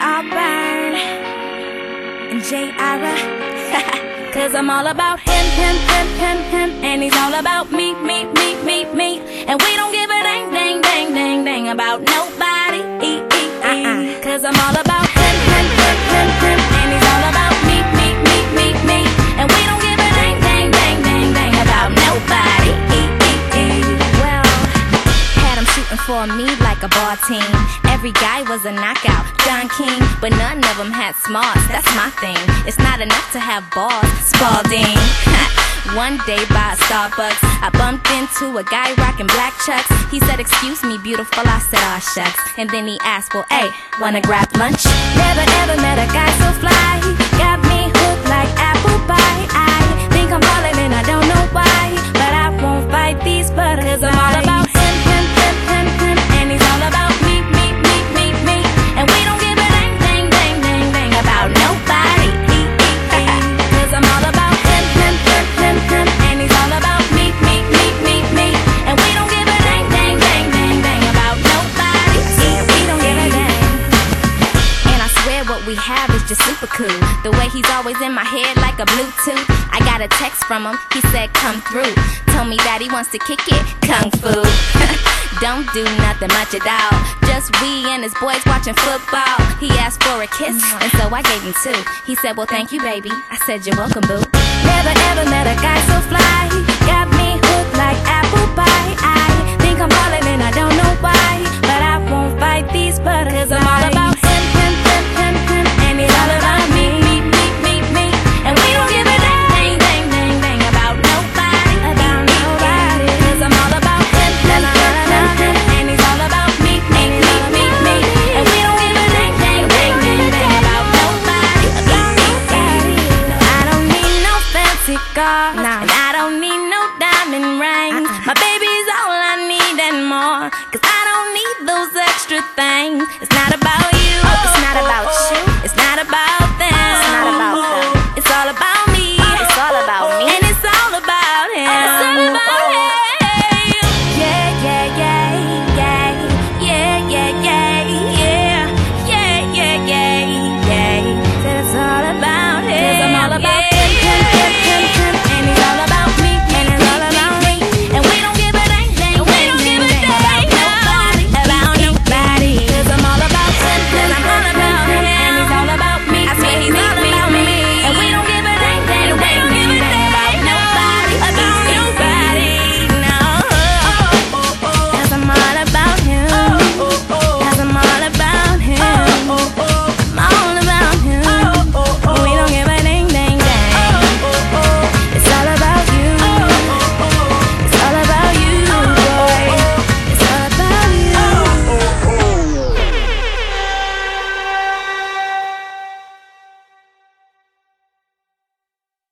Auburn and J. Ira. Cause I'm all about him, him, him, him, him. And he's all about me, me, me, me, me. And we don't give a dang, dang, dang, dang, dang about nobody. E, e, e. Uh-uh. Cause I'm all about him, him, him, him, him. And he's all about me, me, me, me, me. And we don't give a dang, dang, dang, dang, dang about nobody. E, e, e. Well, had him shooting for me team. Every guy was a knockout, John King, but none of them had smarts. That's my thing. It's not enough to have balls, Spalding. One day by Starbucks, I bumped into a guy rocking black chucks. He said, Excuse me, beautiful. I said, Aw, shucks. And then he asked, Well, hey, wanna grab lunch? Never ever met a guy just super cool. The way he's always in my head like a Bluetooth. I got a text from him, he said, Come through. Told me that he wants to kick it, Kung Fu. Don't do nothing much at all. Just we and his boys watching football. He asked for a kiss, and so I gave him two. He said, Well, thank you, baby. I said, You're welcome, boo. Never ever met a guy so fly. Got fancy car. And I don't need no diamond rings. Uh-uh. My baby's all I need and more. Cause I don't need those extra things.